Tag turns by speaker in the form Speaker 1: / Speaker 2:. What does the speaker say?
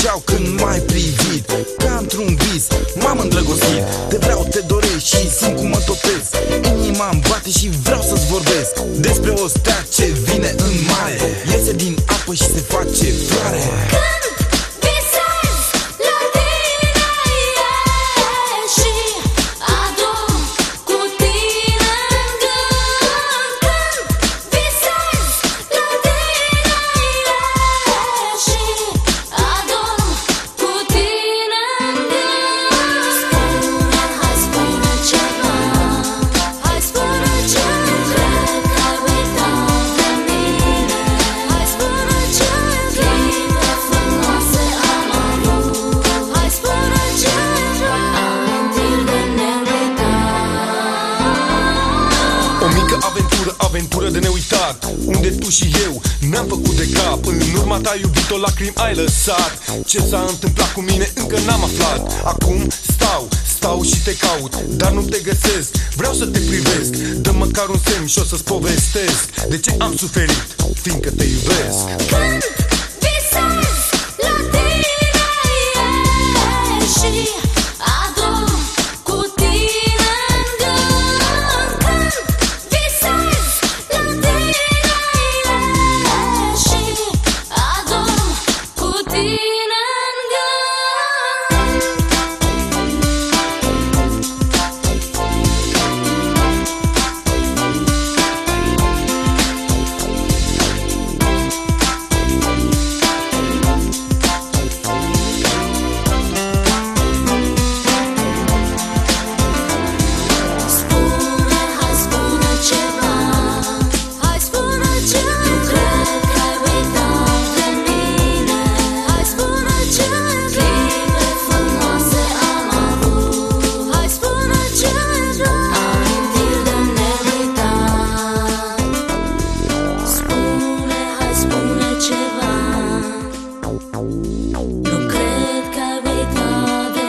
Speaker 1: făceau când mai privit Ca într-un vis, m-am îndrăgostit. Te vreau, te dorești, și simt cum mă topesc Inima îmi bate și vreau să-ți vorbesc Despre o stea ce vine în mare. Iese din apă și se face floare. Unde tu și eu? Ne-am făcut de cap. În urma ta iubit-o lacrimi ai lăsat. Ce s-a întâmplat cu mine încă n-am aflat. Acum stau, stau și te caut Dar nu te găsesc, vreau să te privesc. Dă măcar un semn și o să-ți povestesc De ce am suferit, fiindcă te iubesc
Speaker 2: No crec que ve